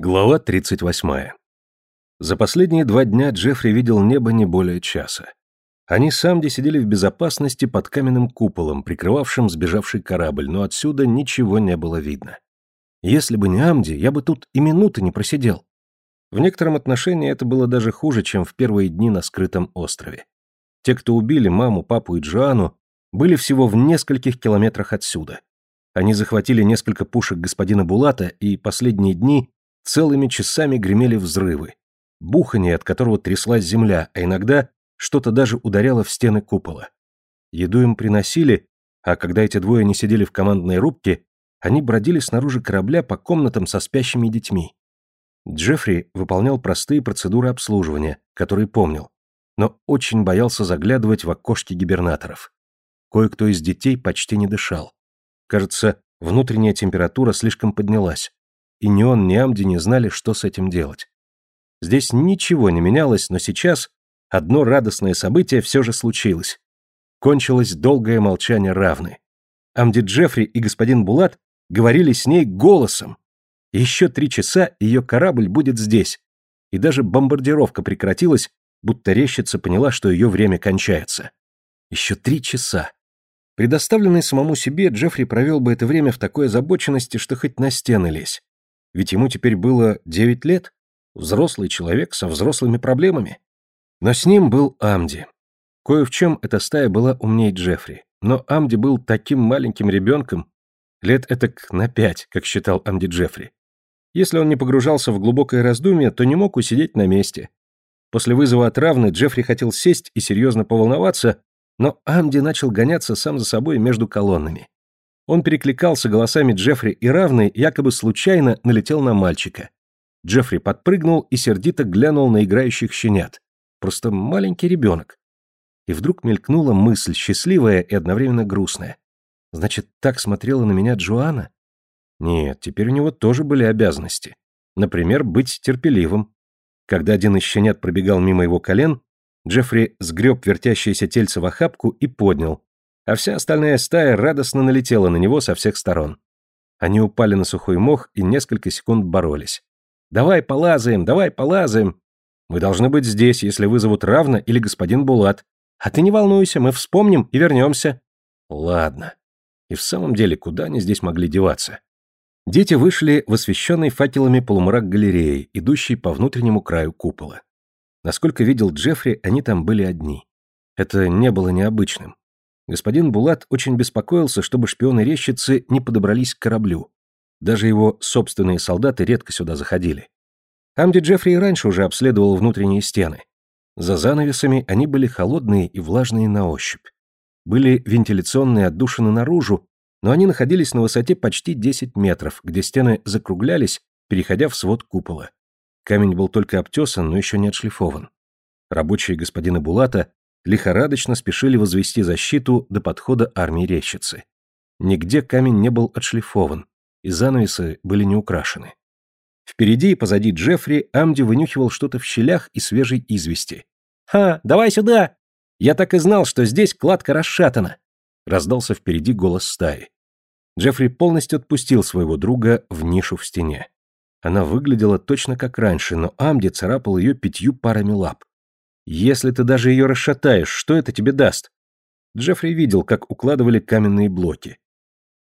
Глава 38. За последние два дня Джеффри видел небо не более часа. Они с Амди сидели в безопасности под каменным куполом, прикрывавшим сбежавший корабль, но отсюда ничего не было видно. Если бы не Амди, я бы тут и минуты не просидел. В некотором отношении это было даже хуже, чем в первые дни на скрытом острове. Те, кто убили маму, папу и Джоанну, были всего в нескольких километрах отсюда. Они захватили несколько пушек господина Булата, и последние дни Целыми часами гремели взрывы. Бухание, от которого тряслась земля, а иногда что-то даже ударяло в стены купола. Еду им приносили, а когда эти двое не сидели в командной рубке, они бродили снаружи корабля по комнатам со спящими детьми. Джеффри выполнял простые процедуры обслуживания, которые помнил, но очень боялся заглядывать в окошки гибернаторов. Кое-кто из детей почти не дышал. Кажется, внутренняя температура слишком поднялась и ни он, ни Амди не знали, что с этим делать. Здесь ничего не менялось, но сейчас одно радостное событие все же случилось. Кончилось долгое молчание равны. Амди Джеффри и господин Булат говорили с ней голосом. Еще три часа ее корабль будет здесь. И даже бомбардировка прекратилась, будто рещица поняла, что ее время кончается. Еще три часа. Предоставленный самому себе, Джеффри провел бы это время в такой озабоченности, что хоть на стены лезь. Ведь ему теперь было девять лет, взрослый человек со взрослыми проблемами. Но с ним был Амди. Кое в чем эта стая была умнее Джеффри. Но Амди был таким маленьким ребенком, лет этак на пять, как считал Амди Джеффри. Если он не погружался в глубокое раздумье, то не мог усидеть на месте. После вызова от Равны Джеффри хотел сесть и серьезно поволноваться, но Амди начал гоняться сам за собой между колоннами. Он перекликался голосами Джеффри и Равны, якобы случайно налетел на мальчика. Джеффри подпрыгнул и сердито глянул на играющих щенят. Просто маленький ребенок. И вдруг мелькнула мысль, счастливая и одновременно грустная. Значит, так смотрела на меня Джоанна? Нет, теперь у него тоже были обязанности. Например, быть терпеливым. Когда один из щенят пробегал мимо его колен, Джеффри сгреб вертящееся тельце в охапку и поднял, а вся остальная стая радостно налетела на него со всех сторон. Они упали на сухой мох и несколько секунд боролись. «Давай полазаем, давай полазаем!» «Мы должны быть здесь, если вызовут Равна или господин Булат. А ты не волнуйся, мы вспомним и вернемся». «Ладно». И в самом деле, куда они здесь могли деваться? Дети вышли в освещенный факелами полумрак галереи, идущей по внутреннему краю купола. Насколько видел Джеффри, они там были одни. Это не было необычным. Господин Булат очень беспокоился, чтобы шпионы-рещицы не подобрались к кораблю. Даже его собственные солдаты редко сюда заходили. Амди Джеффри раньше уже обследовал внутренние стены. За занавесами они были холодные и влажные на ощупь. Были вентиляционные отдушины наружу, но они находились на высоте почти 10 метров, где стены закруглялись, переходя в свод купола. Камень был только обтесан, но еще не отшлифован. Рабочие господина Булата лихорадочно спешили возвести защиту до подхода армии рещицы. Нигде камень не был отшлифован, и занавесы были не украшены. Впереди и позади Джеффри Амди вынюхивал что-то в щелях и свежей извести. «Ха, давай сюда! Я так и знал, что здесь кладка расшатана!» Раздался впереди голос стаи. Джеффри полностью отпустил своего друга в нишу в стене. Она выглядела точно как раньше, но Амди царапал ее пятью парами лап. Если ты даже ее расшатаешь, что это тебе даст? Джеффри видел, как укладывали каменные блоки.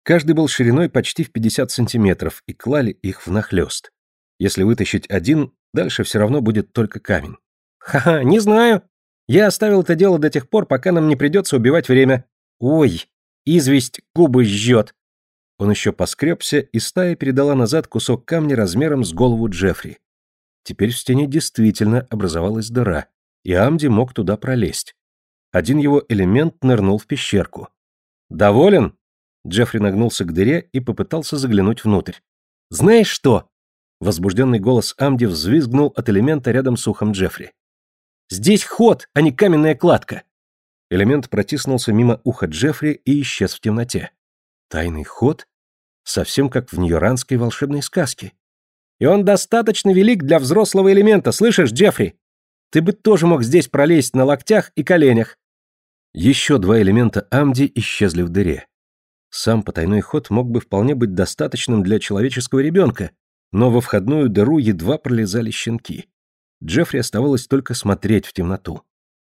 Каждый был шириной почти в 50 сантиметров, и клали их внахлёст. Если вытащить один, дальше все равно будет только камень. «Ха-ха, не знаю. Я оставил это дело до тех пор, пока нам не придется убивать время. Ой, известь губы жжет». Он еще поскребся, и стая передала назад кусок камня размером с голову Джеффри. Теперь в стене действительно образовалась дыра, и Амди мог туда пролезть. Один его элемент нырнул в пещерку. «Доволен?» Джеффри нагнулся к дыре и попытался заглянуть внутрь. «Знаешь что?» Возбужденный голос Амди взвизгнул от элемента рядом с ухом Джеффри. «Здесь ход, а не каменная кладка!» Элемент протиснулся мимо уха Джеффри и исчез в темноте. Тайный ход? Совсем как в ньюранской волшебной сказке. И он достаточно велик для взрослого элемента, слышишь, Джеффри? Ты бы тоже мог здесь пролезть на локтях и коленях. Еще два элемента Амди исчезли в дыре. Сам потайной ход мог бы вполне быть достаточным для человеческого ребенка, но во входную дыру едва пролезали щенки. Джеффри оставалось только смотреть в темноту.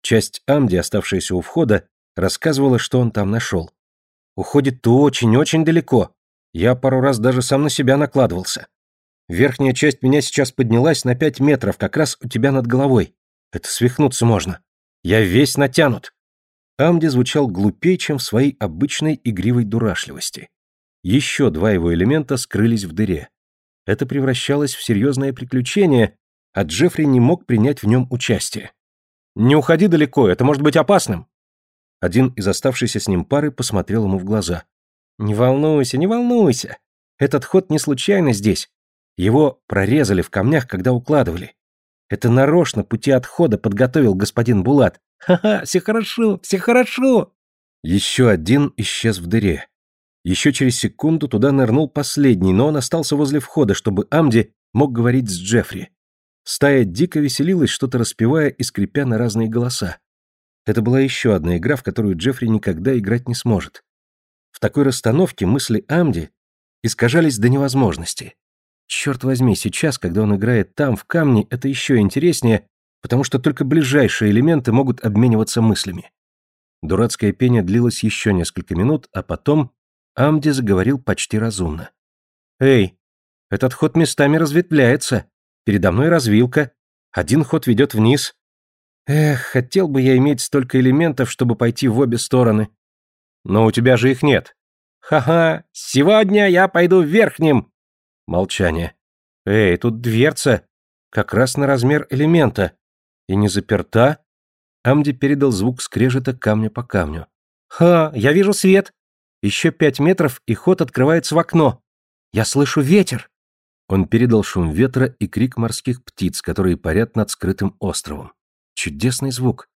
Часть Амди, оставшаяся у входа, рассказывала, что он там нашел. «Уходит очень-очень далеко. Я пару раз даже сам на себя накладывался. Верхняя часть меня сейчас поднялась на пять метров, как раз у тебя над головой. Это свихнуться можно. Я весь натянут». Амди звучал глупее, чем в своей обычной игривой дурашливости. Еще два его элемента скрылись в дыре. Это превращалось в серьезное приключение, а Джеффри не мог принять в нем участие. «Не уходи далеко, это может быть опасным!» Один из оставшейся с ним пары посмотрел ему в глаза. «Не волнуйся, не волнуйся. Этот ход не случайно здесь. Его прорезали в камнях, когда укладывали. Это нарочно пути отхода подготовил господин Булат. Ха-ха, все хорошо, все хорошо!» Еще один исчез в дыре. Еще через секунду туда нырнул последний, но он остался возле входа, чтобы Амди мог говорить с Джеффри. Стая дико веселилась, что-то распевая и скрипя на разные голоса. Это была еще одна игра, в которую Джеффри никогда играть не сможет. В такой расстановке мысли Амди искажались до невозможности. Черт возьми, сейчас, когда он играет там, в камне, это еще интереснее, потому что только ближайшие элементы могут обмениваться мыслями. Дурацкое пение длилось еще несколько минут, а потом Амди заговорил почти разумно. «Эй, этот ход местами разветвляется. Передо мной развилка. Один ход ведет вниз. Эх, хотел бы я иметь столько элементов, чтобы пойти в обе стороны. Но у тебя же их нет. Ха-ха, сегодня я пойду верхним. Молчание. Эй, тут дверца. Как раз на размер элемента. И не заперта. Амди передал звук скрежета камня по камню. «Ха, я вижу свет. Еще пять метров, и ход открывается в окно. Я слышу ветер!» Он передал шум ветра и крик морских птиц, которые парят над скрытым островом. Чудесный звук.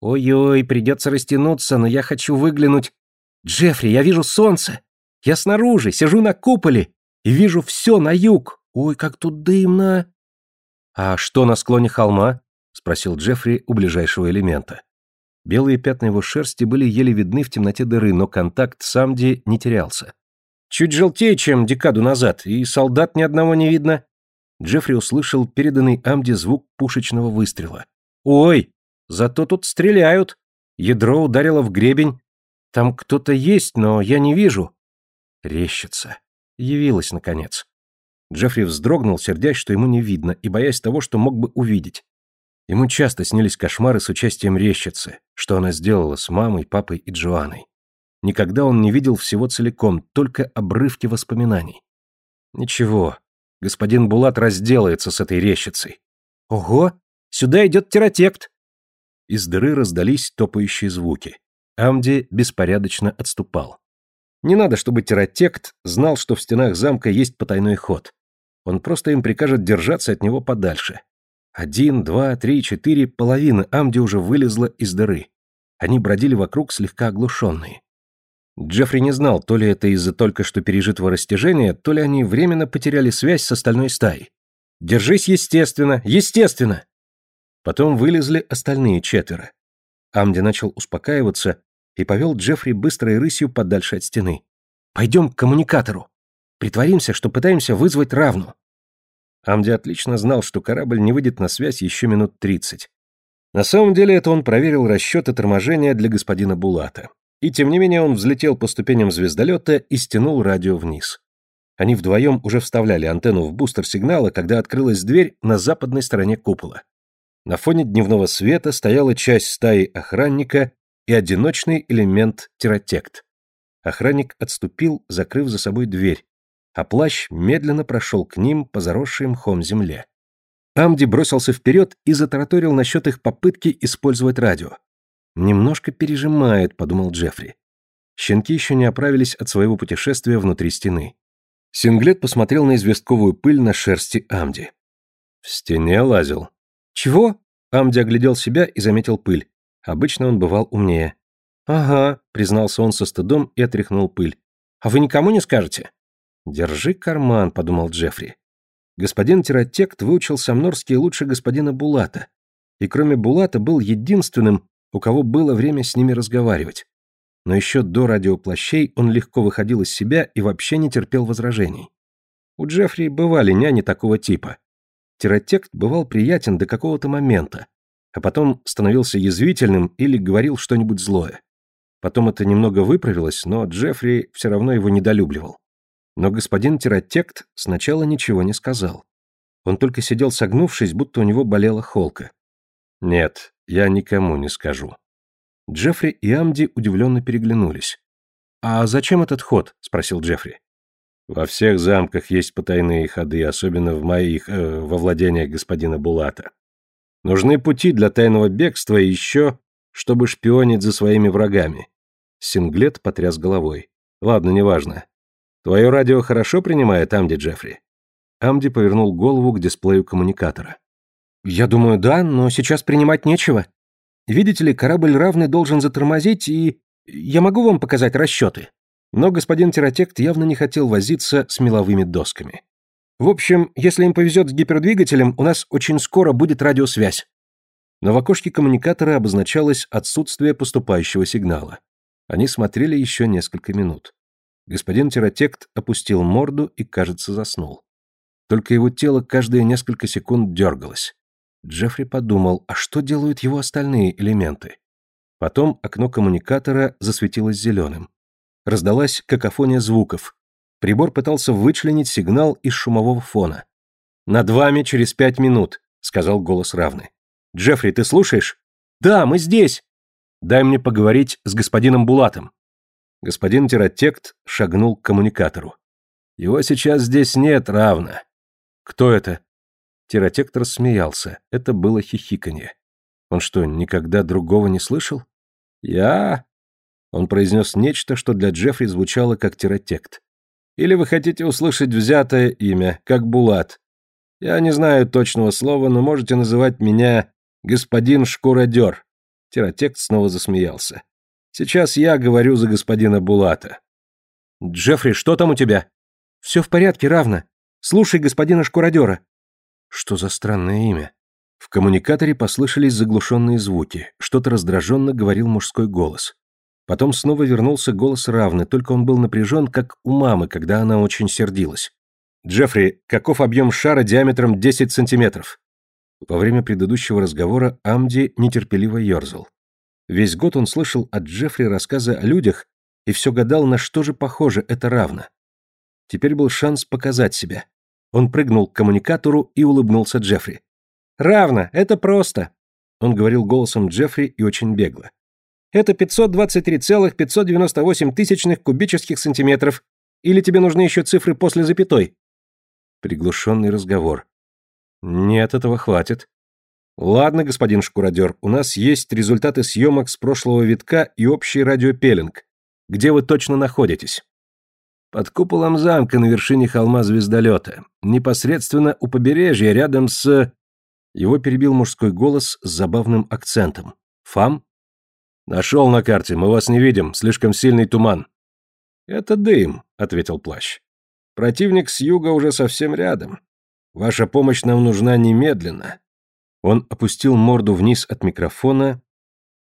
«Ой-ой, придется растянуться, но я хочу выглянуть. Джеффри, я вижу солнце. Я снаружи, сижу на куполе и вижу все на юг. Ой, как тут дымно!» «А что на склоне холма?» — спросил Джеффри у ближайшего элемента. Белые пятна его шерсти были еле видны в темноте дыры, но контакт с Амди не терялся. «Чуть желтее, чем декаду назад, и солдат ни одного не видно». Джеффри услышал переданный Амди звук пушечного выстрела. «Ой, зато тут стреляют. Ядро ударило в гребень. Там кто-то есть, но я не вижу». Рещица. Явилась, наконец. Джеффри вздрогнул, сердясь, что ему не видно, и боясь того, что мог бы увидеть. Ему часто снились кошмары с участием рещицы, что она сделала с мамой, папой и Джоанной. Никогда он не видел всего целиком, только обрывки воспоминаний. Ничего, господин Булат разделается с этой рещицей. Ого, сюда идет терротект. Из дыры раздались топающие звуки. Амди беспорядочно отступал. Не надо, чтобы терротект знал, что в стенах замка есть потайной ход. Он просто им прикажет держаться от него подальше. Один, два, три, четыре, половины Амди уже вылезла из дыры. Они бродили вокруг слегка оглушенные. Джеффри не знал, то ли это из-за только что пережитого растяжения, то ли они временно потеряли связь с остальной стаей. «Держись естественно, естественно!» Потом вылезли остальные четверо. Амди начал успокаиваться и повел Джеффри быстрой рысью подальше от стены. «Пойдем к коммуникатору. Притворимся, что пытаемся вызвать равну. Амди отлично знал, что корабль не выйдет на связь еще минут тридцать. На самом деле это он проверил расчеты торможения для господина Булата. И тем не менее он взлетел по ступеням звездолета и стянул радио вниз. Они вдвоем уже вставляли антенну в бустер сигнала, когда открылась дверь на западной стороне купола. На фоне дневного света стояла часть стаи охранника и одиночный элемент терротект. Охранник отступил, закрыв за собой дверь, а плащ медленно прошел к ним по заросшей мхом земле. Амди бросился вперед и затараторил насчет их попытки использовать радио. «Немножко пережимает», — подумал Джеффри. Щенки еще не оправились от своего путешествия внутри стены. Синглет посмотрел на известковую пыль на шерсти Амди. «В стене лазил». «Чего?» Амди оглядел себя и заметил пыль. Обычно он бывал умнее. «Ага», — признался он со стыдом и отряхнул пыль. «А вы никому не скажете?» «Держи карман», — подумал Джеффри. Господин Терротект выучил самнорский лучше господина Булата, и кроме Булата был единственным, у кого было время с ними разговаривать. Но еще до радиоплащей он легко выходил из себя и вообще не терпел возражений. У Джеффри бывали няни такого типа. Терротект бывал приятен до какого-то момента, а потом становился язвительным или говорил что-нибудь злое. Потом это немного выправилось, но Джеффри все равно его недолюбливал. Но господин Терротект сначала ничего не сказал. Он только сидел согнувшись, будто у него болела холка. «Нет, я никому не скажу». Джеффри и Амди удивленно переглянулись. «А зачем этот ход?» — спросил Джеффри. «Во всех замках есть потайные ходы, особенно в моих, э, во владениях господина Булата. Нужны пути для тайного бегства и еще, чтобы шпионить за своими врагами». Синглет потряс головой. «Ладно, неважно. Твое радио хорошо принимает Амди, Джеффри?» Амди повернул голову к дисплею коммуникатора. «Я думаю, да, но сейчас принимать нечего. Видите ли, корабль равный должен затормозить, и... Я могу вам показать расчеты?» Но господин Терротект явно не хотел возиться с меловыми досками. «В общем, если им повезет с гипердвигателем, у нас очень скоро будет радиосвязь». Но в окошке коммуникатора обозначалось отсутствие поступающего сигнала. Они смотрели еще несколько минут. Господин Терротект опустил морду и, кажется, заснул. Только его тело каждые несколько секунд дергалось. Джеффри подумал, а что делают его остальные элементы? Потом окно коммуникатора засветилось зеленым. Раздалась какофония звуков. Прибор пытался вычленить сигнал из шумового фона. «Над вами через пять минут», — сказал голос равный. «Джеффри, ты слушаешь?» «Да, мы здесь!» «Дай мне поговорить с господином Булатом». Господин Терротект шагнул к коммуникатору. «Его сейчас здесь нет, равно. «Кто это?» Терротектор смеялся. Это было хихиканье. Он что, никогда другого не слышал? «Я...» Он произнес нечто, что для Джеффри звучало как терротект. «Или вы хотите услышать взятое имя, как Булат? Я не знаю точного слова, но можете называть меня господин Шкуродер». Терротект снова засмеялся. «Сейчас я говорю за господина Булата». «Джеффри, что там у тебя?» «Все в порядке, равно. Слушай господина шкуродера». Что за странное имя? В коммуникаторе послышались заглушенные звуки. Что-то раздраженно говорил мужской голос. Потом снова вернулся голос равный, только он был напряжен, как у мамы, когда она очень сердилась. «Джеффри, каков объем шара диаметром 10 сантиметров?» Во время предыдущего разговора Амди нетерпеливо ерзал. Весь год он слышал от Джеффри рассказы о людях и все гадал, на что же похоже это равно. Теперь был шанс показать себя. Он прыгнул к коммуникатору и улыбнулся Джеффри. «Равно, это просто!» Он говорил голосом Джеффри и очень бегло. «Это 523,598 тысячных кубических сантиметров. Или тебе нужны еще цифры после запятой?» Приглушенный разговор. «Нет, этого хватит. Ладно, господин шкуродер, у нас есть результаты съемок с прошлого витка и общий радиопеллинг. Где вы точно находитесь?» Под куполом замка на вершине холма звездолета, непосредственно у побережья, рядом с... Его перебил мужской голос с забавным акцентом. «Фам?» «Нашел на карте, мы вас не видим, слишком сильный туман». «Это дым», — ответил плащ. «Противник с юга уже совсем рядом. Ваша помощь нам нужна немедленно». Он опустил морду вниз от микрофона,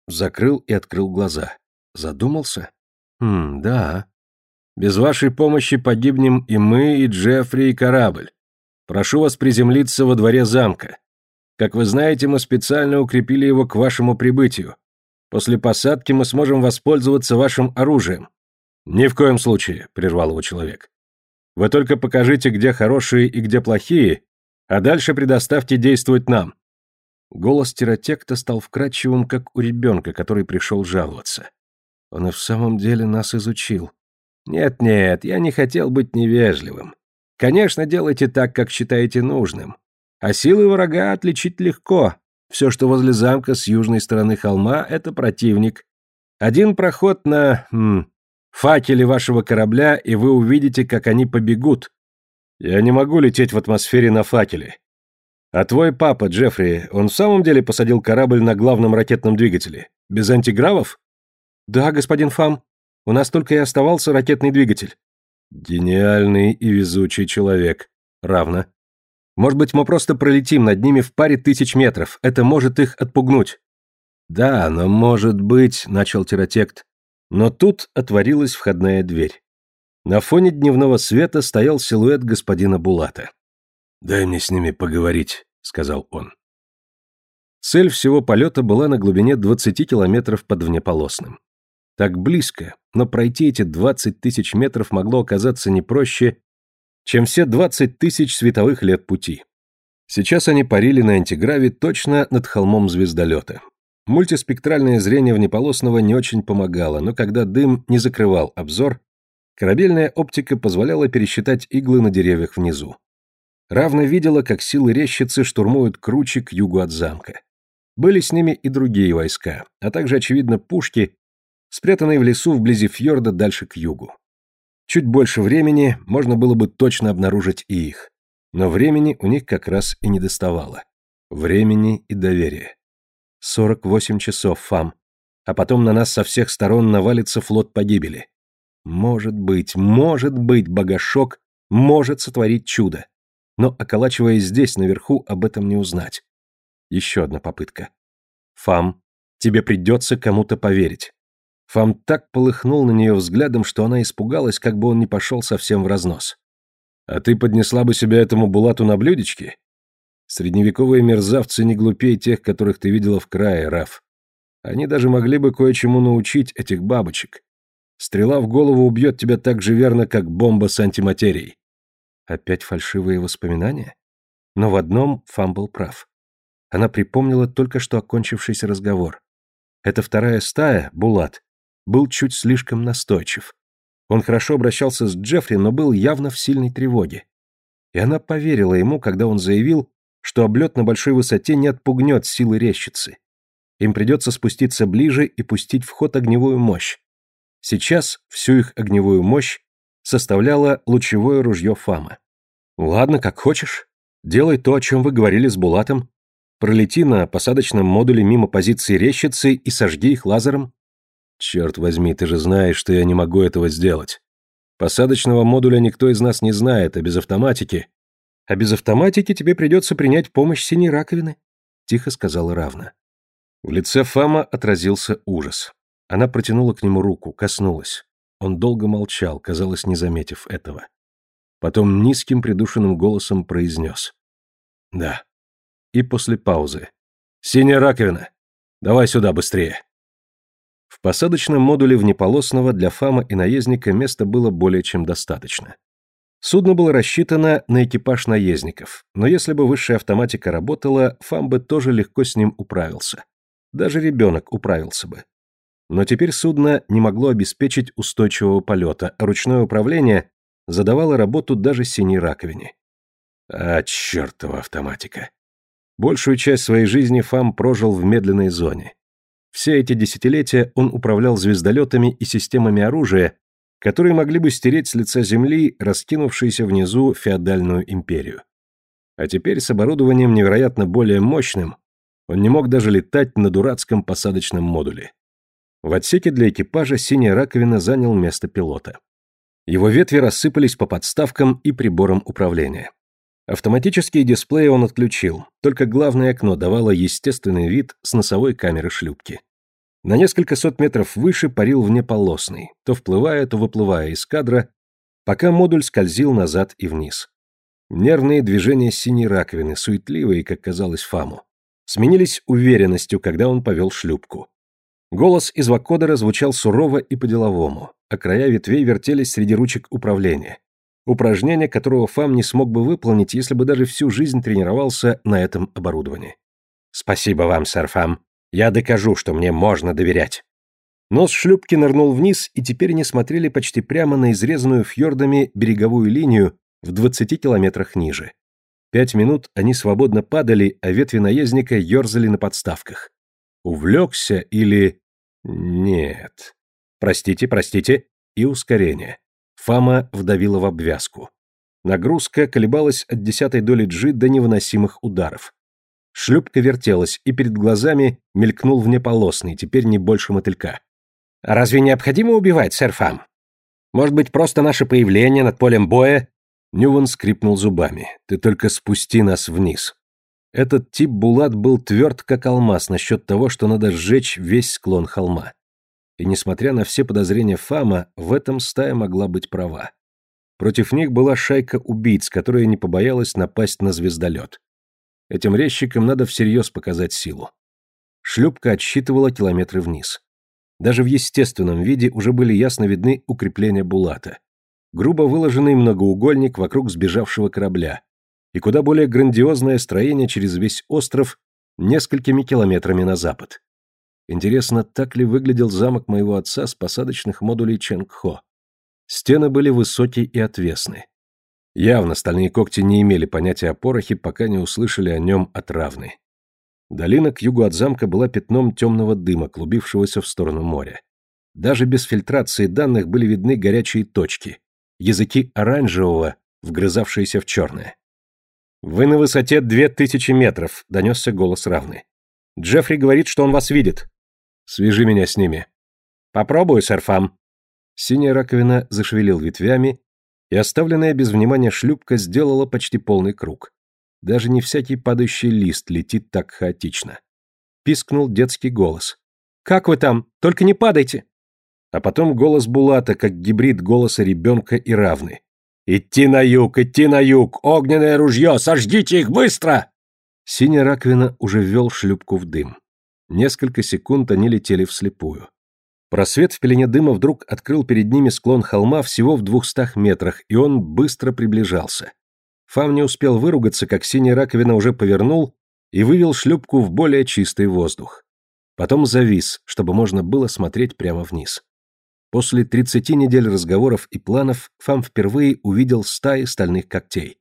закрыл и открыл глаза. Задумался? «Хм, да. Без вашей помощи погибнем и мы, и Джеффри, и корабль. Прошу вас приземлиться во дворе замка. Как вы знаете, мы специально укрепили его к вашему прибытию. После посадки мы сможем воспользоваться вашим оружием. Ни в коем случае, прервал его человек. Вы только покажите, где хорошие и где плохие, а дальше предоставьте действовать нам. Голос терротекта стал вкрадчивым, как у ребенка, который пришел жаловаться. Он и в самом деле нас изучил. Нет-нет, я не хотел быть невежливым. Конечно, делайте так, как считаете нужным. А силы врага отличить легко. Все, что возле замка с южной стороны холма, это противник. Один проход на... М, факеле вашего корабля, и вы увидите, как они побегут. Я не могу лететь в атмосфере на факеле. А твой папа, Джеффри, он в самом деле посадил корабль на главном ракетном двигателе? Без антигравов? Да, господин Фам. У нас только и оставался ракетный двигатель. Гениальный и везучий человек. Равно. Может быть, мы просто пролетим над ними в паре тысяч метров. Это может их отпугнуть. Да, но может быть, начал терротект. Но тут отворилась входная дверь. На фоне дневного света стоял силуэт господина Булата. «Дай мне с ними поговорить», — сказал он. Цель всего полета была на глубине 20 километров под внеполосным. Так близко, но пройти эти 20 тысяч метров могло оказаться не проще, чем все 20 тысяч световых лет пути. Сейчас они парили на антиграве точно над холмом звездолета. Мультиспектральное зрение внеполосного не очень помогало, но когда дым не закрывал обзор, корабельная оптика позволяла пересчитать иглы на деревьях внизу. Равно видела, как силы рещицы штурмуют круче к югу от замка. Были с ними и другие войска, а также, очевидно, пушки, спрятанные в лесу вблизи фьорда дальше к югу. Чуть больше времени можно было бы точно обнаружить и их. Но времени у них как раз и не доставало. Времени и доверия. 48 часов, Фам. А потом на нас со всех сторон навалится флот погибели. Может быть, может быть, богошок может сотворить чудо. Но, околачиваясь здесь, наверху, об этом не узнать. Еще одна попытка. Фам, тебе придется кому-то поверить. Фам так полыхнул на нее взглядом, что она испугалась, как бы он не пошел совсем в разнос. «А ты поднесла бы себя этому Булату на блюдечке?» «Средневековые мерзавцы не глупее тех, которых ты видела в крае, Раф. Они даже могли бы кое-чему научить этих бабочек. Стрела в голову убьет тебя так же верно, как бомба с антиматерией». Опять фальшивые воспоминания? Но в одном Фам был прав. Она припомнила только что окончившийся разговор. Эта вторая стая, Булат, был чуть слишком настойчив. Он хорошо обращался с Джеффри, но был явно в сильной тревоге. И она поверила ему, когда он заявил, что облет на большой высоте не отпугнет силы рещицы. Им придется спуститься ближе и пустить в ход огневую мощь. Сейчас всю их огневую мощь составляло лучевое ружье Фама. «Ладно, как хочешь. Делай то, о чем вы говорили с Булатом. Пролети на посадочном модуле мимо позиции рещицы и сожги их лазером. Черт возьми, ты же знаешь, что я не могу этого сделать. Посадочного модуля никто из нас не знает, а без автоматики... А без автоматики тебе придется принять помощь синей раковины, тихо сказала Равна. В лице Фама отразился ужас. Она протянула к нему руку, коснулась. Он долго молчал, казалось, не заметив этого. Потом низким придушенным голосом произнес. «Да, и после паузы. «Синяя раковина! Давай сюда быстрее!» В посадочном модуле внеполосного для Фама и наездника места было более чем достаточно. Судно было рассчитано на экипаж наездников, но если бы высшая автоматика работала, Фам бы тоже легко с ним управился. Даже ребенок управился бы. Но теперь судно не могло обеспечить устойчивого полета, а ручное управление задавало работу даже синей раковине. А чертова автоматика. Большую часть своей жизни Фам прожил в медленной зоне. Все эти десятилетия он управлял звездолетами и системами оружия, которые могли бы стереть с лица Земли раскинувшуюся внизу феодальную империю. А теперь с оборудованием невероятно более мощным он не мог даже летать на дурацком посадочном модуле. В отсеке для экипажа синяя раковина занял место пилота. Его ветви рассыпались по подставкам и приборам управления. Автоматические дисплеи он отключил, только главное окно давало естественный вид с носовой камеры шлюпки. На несколько сот метров выше парил внеполосный, то вплывая, то выплывая из кадра, пока модуль скользил назад и вниз. Нервные движения синей раковины, суетливые, как казалось Фаму, сменились уверенностью, когда он повел шлюпку. Голос из вакодера звучал сурово и по-деловому, а края ветвей вертелись среди ручек управления. Упражнение, которого Фам не смог бы выполнить, если бы даже всю жизнь тренировался на этом оборудовании. «Спасибо вам, сэр Фам. Я докажу, что мне можно доверять». Нос шлюпки нырнул вниз, и теперь они смотрели почти прямо на изрезанную фьордами береговую линию в 20 километрах ниже. Пять минут они свободно падали, а ветви наездника ерзали на подставках. Увлекся или... Нет. Простите, простите. И ускорение. Фама вдавила в обвязку. Нагрузка колебалась от десятой доли джи до невыносимых ударов. Шлюпка вертелась, и перед глазами мелькнул внеполосный, теперь не больше мотылька. «Разве необходимо убивать, сэр Фам? Может быть, просто наше появление над полем боя?» Нюван скрипнул зубами. «Ты только спусти нас вниз». Этот тип Булат был тверд, как алмаз, насчет того, что надо сжечь весь склон холма. И несмотря на все подозрения Фама, в этом стая могла быть права. Против них была шайка убийц, которая не побоялась напасть на звездолет. Этим резчикам надо всерьез показать силу. Шлюпка отсчитывала километры вниз. Даже в естественном виде уже были ясно видны укрепления Булата. Грубо выложенный многоугольник вокруг сбежавшего корабля. И куда более грандиозное строение через весь остров несколькими километрами на запад. Интересно, так ли выглядел замок моего отца с посадочных модулей Ченгхо? Стены были высокие и отвесны. Явно стальные когти не имели понятия о порохе, пока не услышали о нем от равны. Долина к югу от замка была пятном темного дыма, клубившегося в сторону моря. Даже без фильтрации данных были видны горячие точки, языки оранжевого, вгрызавшиеся в черное. «Вы на высоте две тысячи метров», — донесся голос равны. «Джеффри говорит, что он вас видит». «Свяжи меня с ними». «Попробую, сэр Фам». Синяя раковина зашевелил ветвями, и оставленная без внимания шлюпка сделала почти полный круг. Даже не всякий падающий лист летит так хаотично. Пискнул детский голос. «Как вы там? Только не падайте!» А потом голос Булата, как гибрид голоса ребенка и равны. «Идти на юг, идти на юг! Огненное ружье! Сожгите их быстро!» Синяя раковина уже ввел шлюпку в дым. Несколько секунд они летели вслепую. Просвет в пелене дыма вдруг открыл перед ними склон холма всего в двухстах метрах, и он быстро приближался. Фам не успел выругаться, как синяя раковина уже повернул и вывел шлюпку в более чистый воздух. Потом завис, чтобы можно было смотреть прямо вниз. После 30 недель разговоров и планов Фам впервые увидел стаи стальных когтей.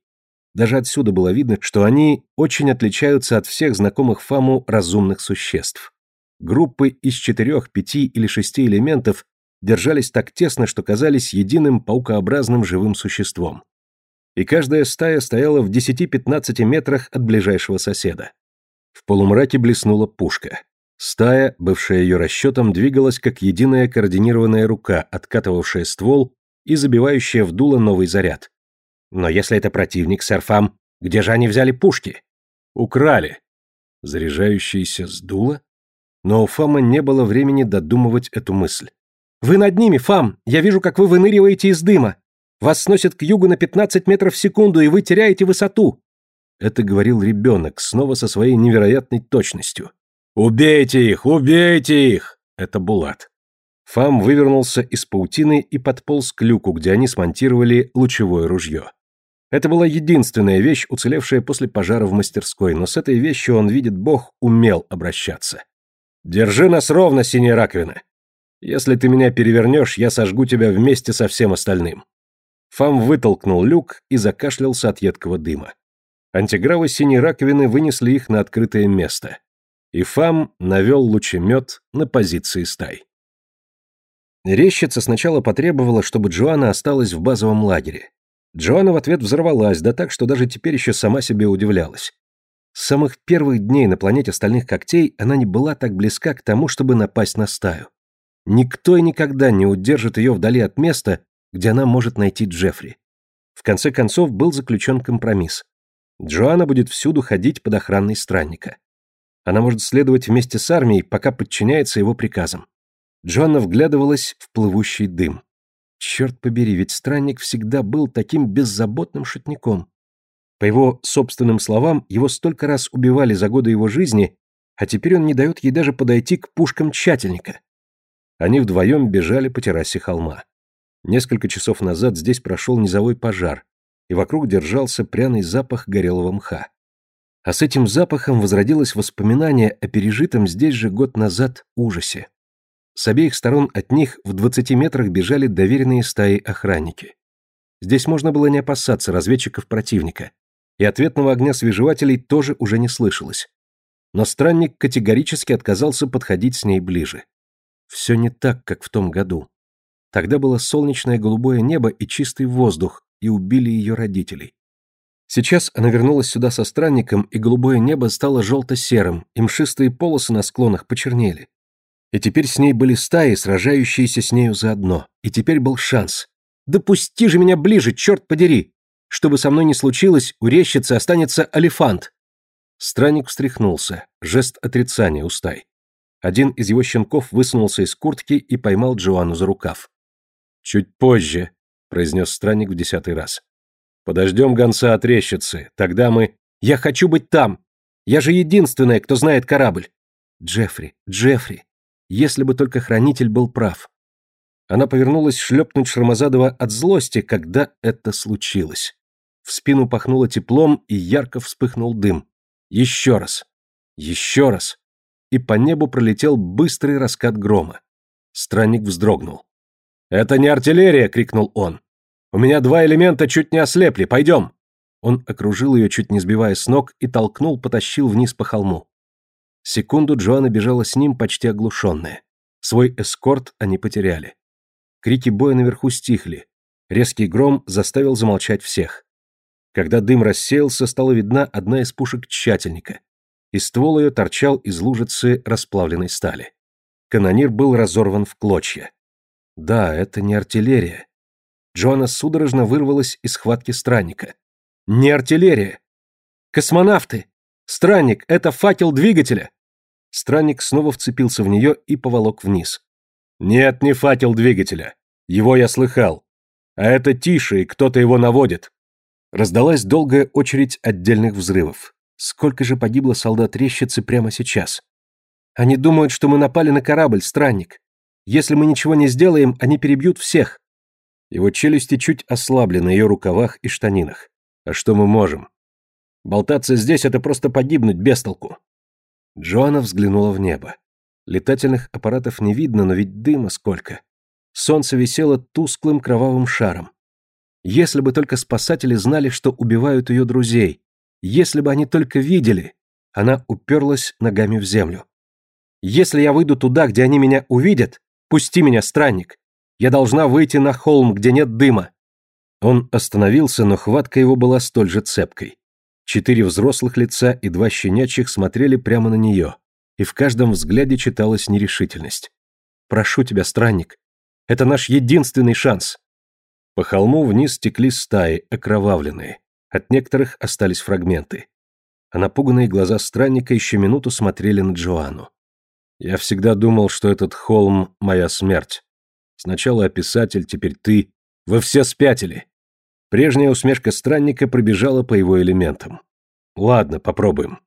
Даже отсюда было видно, что они очень отличаются от всех знакомых Фаму разумных существ. Группы из четырех, пяти или шести элементов держались так тесно, что казались единым паукообразным живым существом. И каждая стая стояла в 10-15 метрах от ближайшего соседа. В полумраке блеснула пушка. Стая, бывшая ее расчетом, двигалась как единая координированная рука, откатывавшая ствол и забивающая в дуло новый заряд. Но если это противник, сэр Фам, где же они взяли пушки? Украли. Заряжающиеся с дула? Но у Фама не было времени додумывать эту мысль. «Вы над ними, Фам! Я вижу, как вы выныриваете из дыма! Вас сносит к югу на 15 метров в секунду, и вы теряете высоту!» Это говорил ребенок, снова со своей невероятной точностью. «Убейте их! Убейте их!» Это Булат. Фам вывернулся из паутины и подполз к люку, где они смонтировали лучевое ружье. Это была единственная вещь, уцелевшая после пожара в мастерской, но с этой вещью он, видит Бог, умел обращаться. Держи нас ровно, синяя раковина. Если ты меня перевернешь, я сожгу тебя вместе со всем остальным. Фам вытолкнул люк и закашлялся от едкого дыма. Антигравы синей раковины вынесли их на открытое место. И Фам навел лучемет на позиции стай. Рещица сначала потребовала, чтобы Джоанна осталась в базовом лагере. Джоанна в ответ взорвалась, да так, что даже теперь еще сама себе удивлялась. С самых первых дней на планете стальных когтей она не была так близка к тому, чтобы напасть на стаю. Никто и никогда не удержит ее вдали от места, где она может найти Джеффри. В конце концов был заключен компромисс. Джоанна будет всюду ходить под охраной странника. Она может следовать вместе с армией, пока подчиняется его приказам. Джоанна вглядывалась в плывущий дым. Черт побери, ведь странник всегда был таким беззаботным шутником. По его собственным словам, его столько раз убивали за годы его жизни, а теперь он не дает ей даже подойти к пушкам тщательника. Они вдвоем бежали по террасе холма. Несколько часов назад здесь прошел низовой пожар, и вокруг держался пряный запах горелого мха. А с этим запахом возродилось воспоминание о пережитом здесь же год назад ужасе. С обеих сторон от них в двадцати метрах бежали доверенные стаи охранники. Здесь можно было не опасаться разведчиков противника и ответного огня свежевателей тоже уже не слышалось. Но странник категорически отказался подходить с ней ближе. Все не так, как в том году. Тогда было солнечное голубое небо и чистый воздух, и убили ее родителей. Сейчас она вернулась сюда со странником, и голубое небо стало желто-серым, и мшистые полосы на склонах почернели. И теперь с ней были стаи, сражающиеся с нею заодно. И теперь был шанс. «Допусти же меня ближе, черт подери!» Что бы со мной ни случилось, у рещицы останется алифант. Странник встряхнулся. Жест отрицания устай. Один из его щенков высунулся из куртки и поймал Джоанну за рукав. «Чуть позже», — произнес странник в десятый раз. «Подождем гонца от рещицы, тогда мы...» «Я хочу быть там! Я же единственная, кто знает корабль!» «Джеффри, Джеффри! Если бы только хранитель был прав!» Она повернулась шлепнуть Шрамазадова от злости, когда это случилось. В спину пахнуло теплом, и ярко вспыхнул дым. Еще раз. Еще раз. И по небу пролетел быстрый раскат грома. Странник вздрогнул. «Это не артиллерия!» — крикнул он. «У меня два элемента чуть не ослепли. Пойдем!» Он окружил ее, чуть не сбивая с ног, и толкнул, потащил вниз по холму. Секунду Джоанна бежала с ним, почти оглушенная. Свой эскорт они потеряли. Крики боя наверху стихли. Резкий гром заставил замолчать всех. Когда дым рассеялся, стала видна одна из пушек тщательника, и ствол ее торчал из лужицы расплавленной стали. Канонир был разорван в клочья. Да, это не артиллерия. Джоанна судорожно вырвалась из схватки странника. Не артиллерия. Космонавты. Странник, это факел двигателя. Странник снова вцепился в нее и поволок вниз. Нет, не факел двигателя. Его я слыхал. А это тише, и кто-то его наводит. Раздалась долгая очередь отдельных взрывов. Сколько же погибло солдат рещицы прямо сейчас? Они думают, что мы напали на корабль, странник. Если мы ничего не сделаем, они перебьют всех. Его челюсти чуть ослабли на ее рукавах и штанинах. А что мы можем? Болтаться здесь — это просто погибнуть без толку. Джоанна взглянула в небо. Летательных аппаратов не видно, но ведь дыма сколько. Солнце висело тусклым кровавым шаром. Если бы только спасатели знали, что убивают ее друзей, если бы они только видели, она уперлась ногами в землю. Если я выйду туда, где они меня увидят, пусти меня, странник. Я должна выйти на холм, где нет дыма. Он остановился, но хватка его была столь же цепкой. Четыре взрослых лица и два щенячьих смотрели прямо на нее, и в каждом взгляде читалась нерешительность. «Прошу тебя, странник, это наш единственный шанс. По холму вниз текли стаи, окровавленные. От некоторых остались фрагменты. А напуганные глаза странника еще минуту смотрели на Джоанну. Я всегда думал, что этот холм — моя смерть. Сначала описатель, теперь ты. Вы все спятили. Прежняя усмешка странника пробежала по его элементам. Ладно, попробуем.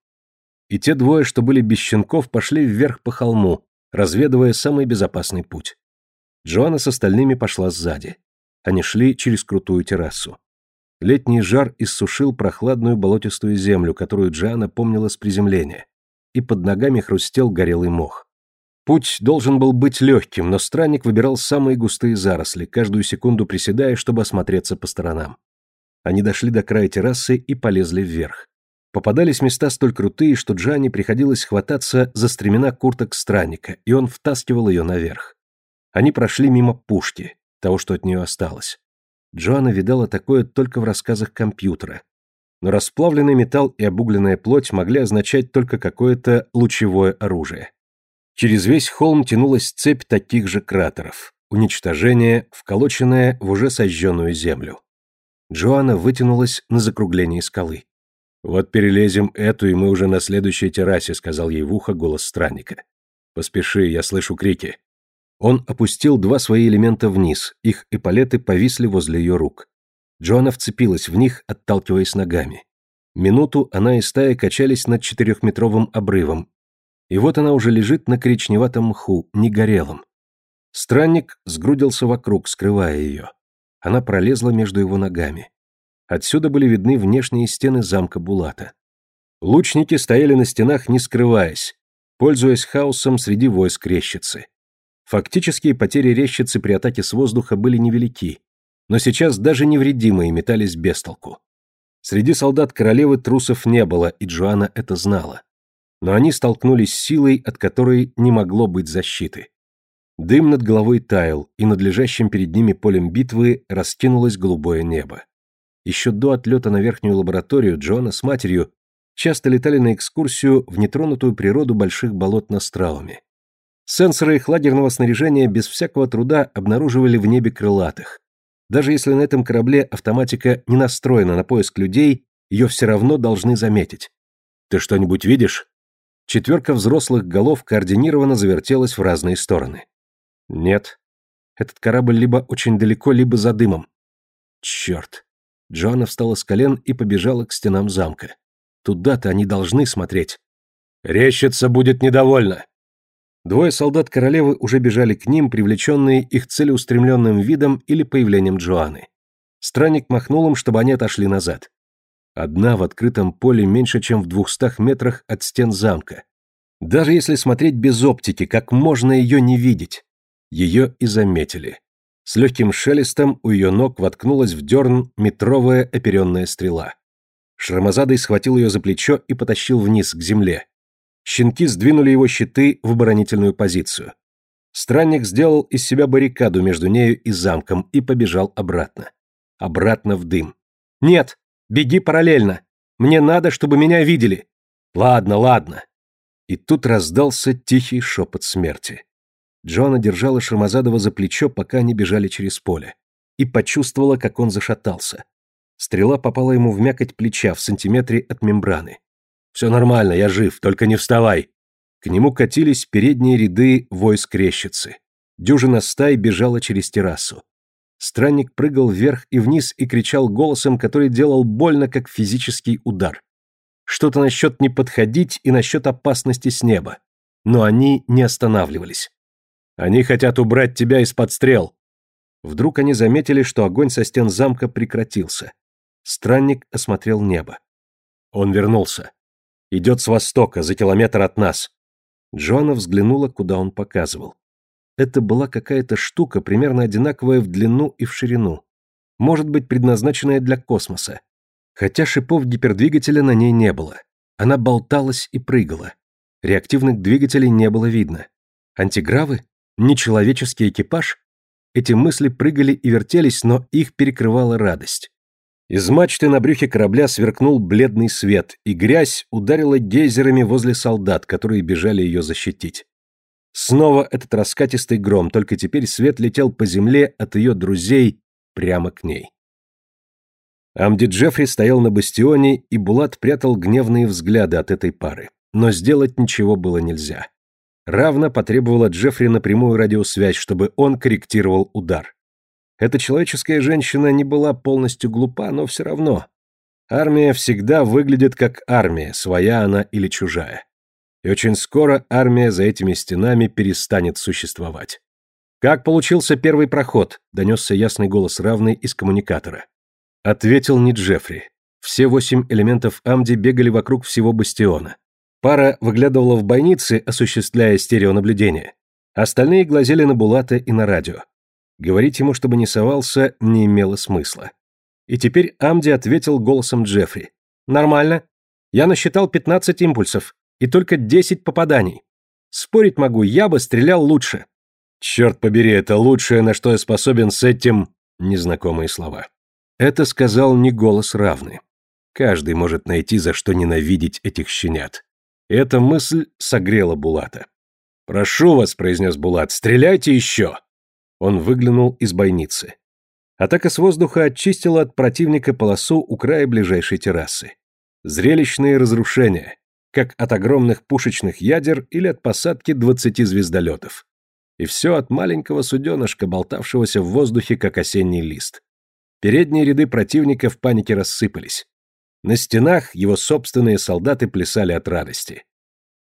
И те двое, что были без щенков, пошли вверх по холму, разведывая самый безопасный путь. Джоанна с остальными пошла сзади. Они шли через крутую террасу. Летний жар иссушил прохладную болотистую землю, которую Джиана помнила с приземления, и под ногами хрустел горелый мох. Путь должен был быть легким, но странник выбирал самые густые заросли, каждую секунду приседая, чтобы осмотреться по сторонам. Они дошли до края террасы и полезли вверх. Попадались места столь крутые, что Джане приходилось хвататься за стремена курток странника, и он втаскивал ее наверх. Они прошли мимо пушки, того, что от нее осталось. Джоанна видала такое только в рассказах компьютера. Но расплавленный металл и обугленная плоть могли означать только какое-то лучевое оружие. Через весь холм тянулась цепь таких же кратеров. Уничтожение, вколоченное в уже сожженную землю. Джоанна вытянулась на закруглении скалы. «Вот перелезем эту, и мы уже на следующей террасе», — сказал ей в ухо голос странника. «Поспеши, я слышу крики». Он опустил два свои элемента вниз, их эполеты повисли возле ее рук. Джоанна вцепилась в них, отталкиваясь ногами. Минуту она и стая качались над четырехметровым обрывом. И вот она уже лежит на коричневатом мху, негорелом. Странник сгрудился вокруг, скрывая ее. Она пролезла между его ногами. Отсюда были видны внешние стены замка Булата. Лучники стояли на стенах, не скрываясь, пользуясь хаосом среди войск рещицы. Фактические потери рещицы при атаке с воздуха были невелики, но сейчас даже невредимые метались без толку. Среди солдат королевы трусов не было, и Джоанна это знала. Но они столкнулись с силой, от которой не могло быть защиты. Дым над головой таял, и над лежащим перед ними полем битвы раскинулось голубое небо. Еще до отлета на верхнюю лабораторию Джоанна с матерью часто летали на экскурсию в нетронутую природу больших болот на Страуме. Сенсоры их лагерного снаряжения без всякого труда обнаруживали в небе крылатых. Даже если на этом корабле автоматика не настроена на поиск людей, ее все равно должны заметить. «Ты что-нибудь видишь?» Четверка взрослых голов координированно завертелась в разные стороны. Нет. Этот корабль либо очень далеко, либо за дымом. Черт. Джоанна встала с колен и побежала к стенам замка. Туда-то они должны смотреть. Рещица будет недовольна. Двое солдат королевы уже бежали к ним, привлеченные их целеустремленным видом или появлением Джоанны. Странник махнул им, чтобы они отошли назад. Одна в открытом поле меньше, чем в двухстах метрах от стен замка. Даже если смотреть без оптики, как можно ее не видеть? Ее и заметили. С легким шелестом у ее ног воткнулась в дерн метровая оперенная стрела. Шрамазадой схватил ее за плечо и потащил вниз, к земле. Щенки сдвинули его щиты в оборонительную позицию. Странник сделал из себя баррикаду между нею и замком и побежал обратно. Обратно в дым. «Нет! Беги параллельно! Мне надо, чтобы меня видели!» «Ладно, ладно!» И тут раздался тихий шепот смерти. Джона держала Шармазадова за плечо, пока они бежали через поле, и почувствовала, как он зашатался. Стрела попала ему в мякоть плеча в сантиметре от мембраны. «Все нормально, я жив, только не вставай!» К нему катились передние ряды войск рещицы. Дюжина стай бежала через террасу. Странник прыгал вверх и вниз и кричал голосом, который делал больно, как физический удар. Что-то насчет не подходить и насчет опасности с неба. Но они не останавливались. Они хотят убрать тебя из-под стрел. Вдруг они заметили, что огонь со стен замка прекратился. Странник осмотрел небо. Он вернулся. Идет с востока, за километр от нас. Джоанна взглянула, куда он показывал. Это была какая-то штука, примерно одинаковая в длину и в ширину. Может быть, предназначенная для космоса. Хотя шипов гипердвигателя на ней не было. Она болталась и прыгала. Реактивных двигателей не было видно. Антигравы? Нечеловеческий экипаж? Эти мысли прыгали и вертелись, но их перекрывала радость. Из мачты на брюхе корабля сверкнул бледный свет, и грязь ударила гейзерами возле солдат, которые бежали ее защитить. Снова этот раскатистый гром, только теперь свет летел по земле от ее друзей прямо к ней. Амди Джеффри стоял на бастионе, и Булат прятал гневные взгляды от этой пары. Но сделать ничего было нельзя. Равно потребовала Джеффри напрямую радиосвязь, чтобы он корректировал удар. Эта человеческая женщина не была полностью глупа, но все равно. Армия всегда выглядит как армия, своя она или чужая. И очень скоро армия за этими стенами перестанет существовать. «Как получился первый проход?» – донесся ясный голос равный из коммуникатора. Ответил не Джеффри. Все восемь элементов Амди бегали вокруг всего бастиона. Пара выглядывала в бойнице, осуществляя стереонаблюдение. Остальные глазели на Булата и на радио. Говорить ему, чтобы не совался, не имело смысла. И теперь Амди ответил голосом Джеффри. «Нормально. Я насчитал 15 импульсов, и только 10 попаданий. Спорить могу, я бы стрелял лучше». «Черт побери, это лучшее, на что я способен с этим...» Незнакомые слова. Это сказал не голос равный. Каждый может найти, за что ненавидеть этих щенят. Эта мысль согрела Булата. «Прошу вас», — произнес Булат, — «стреляйте еще!» Он выглянул из бойницы. Атака с воздуха очистила от противника полосу у края ближайшей террасы. Зрелищные разрушения, как от огромных пушечных ядер или от посадки двадцати звездолетов. И все от маленького суденышка, болтавшегося в воздухе, как осенний лист. Передние ряды противника в панике рассыпались. На стенах его собственные солдаты плясали от радости.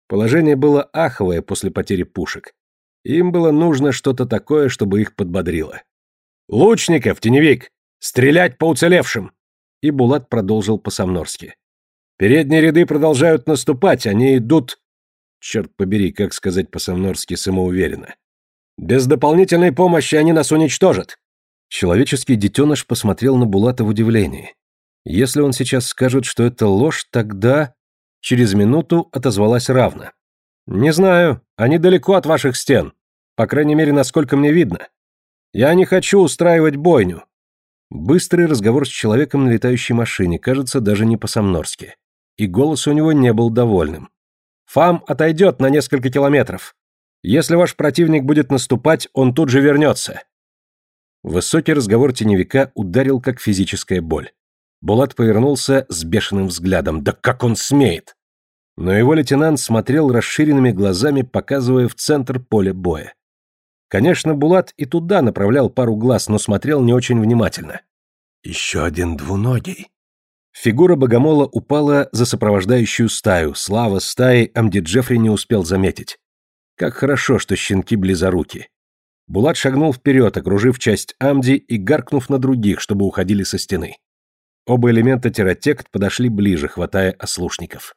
Положение было аховое после потери пушек. Им было нужно что-то такое, чтобы их подбодрило. «Лучников, теневик! Стрелять по уцелевшим!» И Булат продолжил по-самнорски. «Передние ряды продолжают наступать, они идут...» Черт побери, как сказать по-самнорски самоуверенно. «Без дополнительной помощи они нас уничтожат!» Человеческий детеныш посмотрел на Булата в удивлении. Если он сейчас скажет, что это ложь, тогда... Через минуту отозвалась равно. «Не знаю, они далеко от ваших стен. По крайней мере, насколько мне видно. Я не хочу устраивать бойню». Быстрый разговор с человеком на летающей машине, кажется, даже не по-самнорски. И голос у него не был довольным. «Фам отойдет на несколько километров. Если ваш противник будет наступать, он тут же вернется». Высокий разговор теневика ударил как физическая боль. Булат повернулся с бешеным взглядом. «Да как он смеет!» Но его лейтенант смотрел расширенными глазами, показывая в центр поля боя. Конечно, Булат и туда направлял пару глаз, но смотрел не очень внимательно. «Еще один двуногий». Фигура богомола упала за сопровождающую стаю. Слава стаи Амди Джеффри не успел заметить. Как хорошо, что щенки близоруки. Булат шагнул вперед, окружив часть Амди и гаркнув на других, чтобы уходили со стены. Оба элемента терротект подошли ближе, хватая ослушников.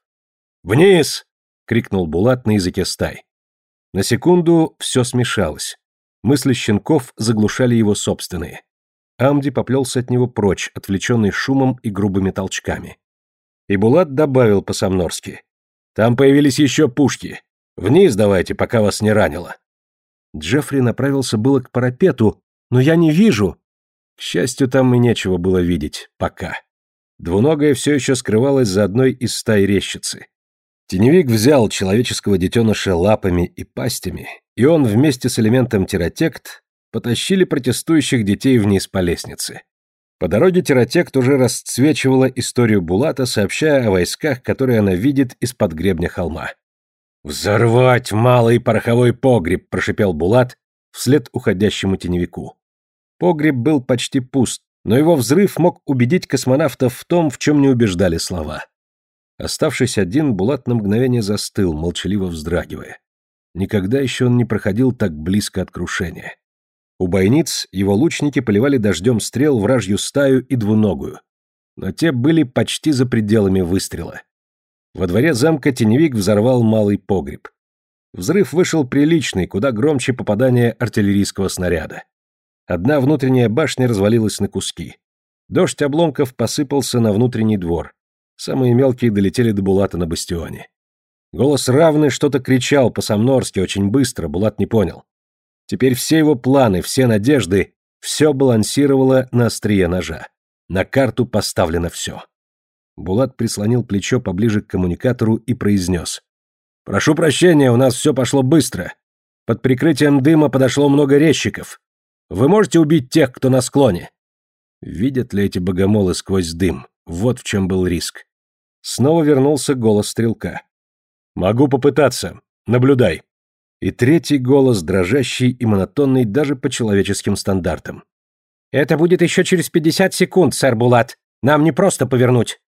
«Вниз!» — крикнул Булат на языке стай. На секунду все смешалось. Мысли щенков заглушали его собственные. Амди поплелся от него прочь, отвлеченный шумом и грубыми толчками. И Булат добавил по-самнорски. «Там появились еще пушки. Вниз давайте, пока вас не ранило». Джеффри направился было к парапету, но я не вижу. К счастью, там и нечего было видеть. Пока. Двуногая все еще скрывалась за одной из стай рещицы. Теневик взял человеческого детеныша лапами и пастями, и он вместе с элементом терротект потащили протестующих детей вниз по лестнице. По дороге терротект уже расцвечивала историю Булата, сообщая о войсках, которые она видит из-под гребня холма. «Взорвать малый пороховой погреб!» – прошипел Булат вслед уходящему теневику. Погреб был почти пуст, но его взрыв мог убедить космонавтов в том, в чем не убеждали слова. Оставшись один, Булат на мгновение застыл, молчаливо вздрагивая. Никогда еще он не проходил так близко от крушения. У бойниц его лучники поливали дождем стрел вражью стаю и двуногую. Но те были почти за пределами выстрела. Во дворе замка теневик взорвал малый погреб. Взрыв вышел приличный, куда громче попадания артиллерийского снаряда. Одна внутренняя башня развалилась на куски. Дождь обломков посыпался на внутренний двор. Самые мелкие долетели до Булата на бастионе. Голос равный что-то кричал по-самнорски очень быстро, Булат не понял. Теперь все его планы, все надежды, все балансировало на острие ножа. На карту поставлено все. Булат прислонил плечо поближе к коммуникатору и произнес. «Прошу прощения, у нас все пошло быстро. Под прикрытием дыма подошло много резчиков. Вы можете убить тех, кто на склоне?» Видят ли эти богомолы сквозь дым? Вот в чем был риск. Снова вернулся голос стрелка. «Могу попытаться. Наблюдай». И третий голос, дрожащий и монотонный даже по человеческим стандартам. «Это будет еще через пятьдесят секунд, сэр Булат. Нам не просто повернуть».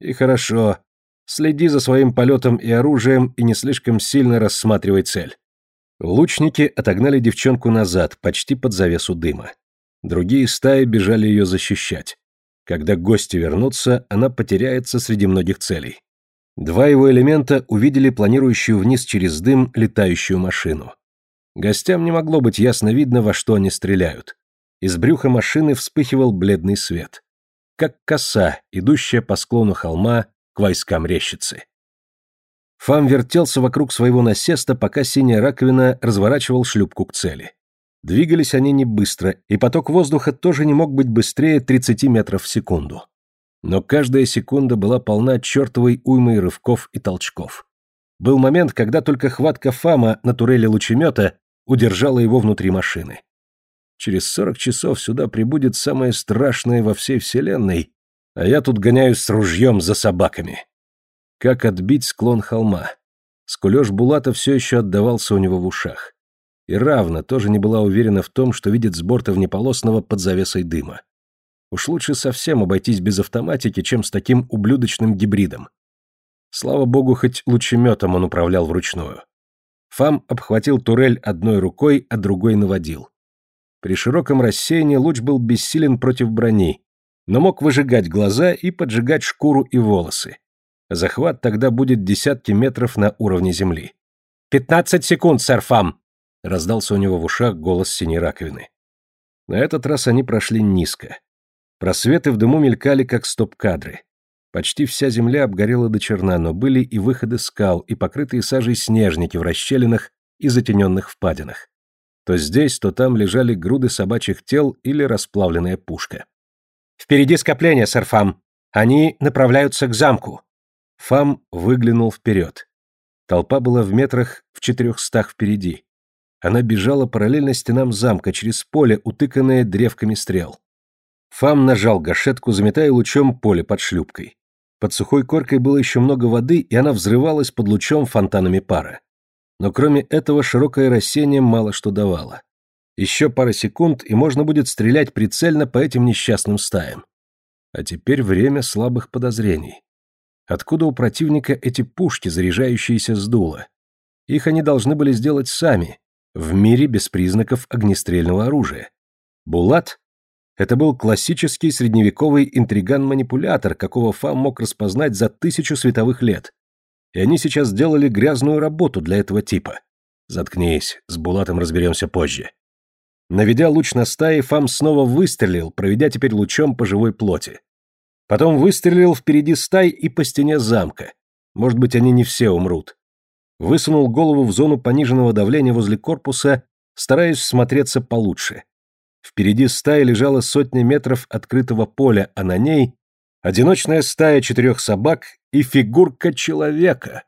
И хорошо. Следи за своим полетом и оружием и не слишком сильно рассматривай цель. Лучники отогнали девчонку назад, почти под завесу дыма. Другие стаи бежали ее защищать. Когда гости вернутся, она потеряется среди многих целей. Два его элемента увидели планирующую вниз через дым летающую машину. Гостям не могло быть ясно видно, во что они стреляют. Из брюха машины вспыхивал бледный свет как коса, идущая по склону холма к войскам рещицы. Фам вертелся вокруг своего насеста, пока синяя раковина разворачивал шлюпку к цели. Двигались они не быстро, и поток воздуха тоже не мог быть быстрее 30 метров в секунду. Но каждая секунда была полна чертовой уймой рывков и толчков. Был момент, когда только хватка Фама на турели лучемета удержала его внутри машины. Через сорок часов сюда прибудет самое страшное во всей вселенной, а я тут гоняюсь с ружьем за собаками. Как отбить склон холма? Скулеж Булата все еще отдавался у него в ушах. И равно тоже не была уверена в том, что видит с борта внеполосного под завесой дыма. Уж лучше совсем обойтись без автоматики, чем с таким ублюдочным гибридом. Слава богу, хоть лучеметом он управлял вручную. Фам обхватил турель одной рукой, а другой наводил. При широком рассеянии луч был бессилен против брони, но мог выжигать глаза и поджигать шкуру и волосы. Захват тогда будет десятки метров на уровне земли. «Пятнадцать секунд, сэр Фам!» — раздался у него в ушах голос синей раковины. На этот раз они прошли низко. Просветы в дыму мелькали, как стоп-кадры. Почти вся земля обгорела до черна, но были и выходы скал, и покрытые сажей снежники в расщелинах и затененных впадинах. То здесь, то там лежали груды собачьих тел или расплавленная пушка. «Впереди скопление, сэр Фам. Они направляются к замку». Фам выглянул вперед. Толпа была в метрах в четырехстах впереди. Она бежала параллельно стенам замка через поле, утыканное древками стрел. Фам нажал гашетку, заметая лучом поле под шлюпкой. Под сухой коркой было еще много воды, и она взрывалась под лучом фонтанами пара. Но кроме этого широкое рассеяние мало что давало. Еще пара секунд, и можно будет стрелять прицельно по этим несчастным стаям. А теперь время слабых подозрений. Откуда у противника эти пушки, заряжающиеся с дула? Их они должны были сделать сами, в мире без признаков огнестрельного оружия. Булат? Это был классический средневековый интриган-манипулятор, какого Фам мог распознать за тысячу световых лет. И они сейчас делали грязную работу для этого типа. Заткнись, с Булатом разберемся позже. Наведя луч на стаи, Фам снова выстрелил, проведя теперь лучом по живой плоти. Потом выстрелил впереди стай и по стене замка. Может быть, они не все умрут. Высунул голову в зону пониженного давления возле корпуса, стараясь смотреться получше. Впереди стаи лежала сотня метров открытого поля, а на ней одиночная стая четырех собак и фигурка человека.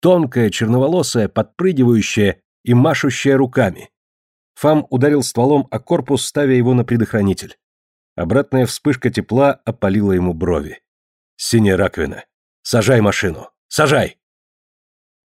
Тонкая, черноволосая, подпрыгивающая и машущая руками. Фам ударил стволом о корпус, ставя его на предохранитель. Обратная вспышка тепла опалила ему брови. Синяя раковина. Сажай машину. Сажай!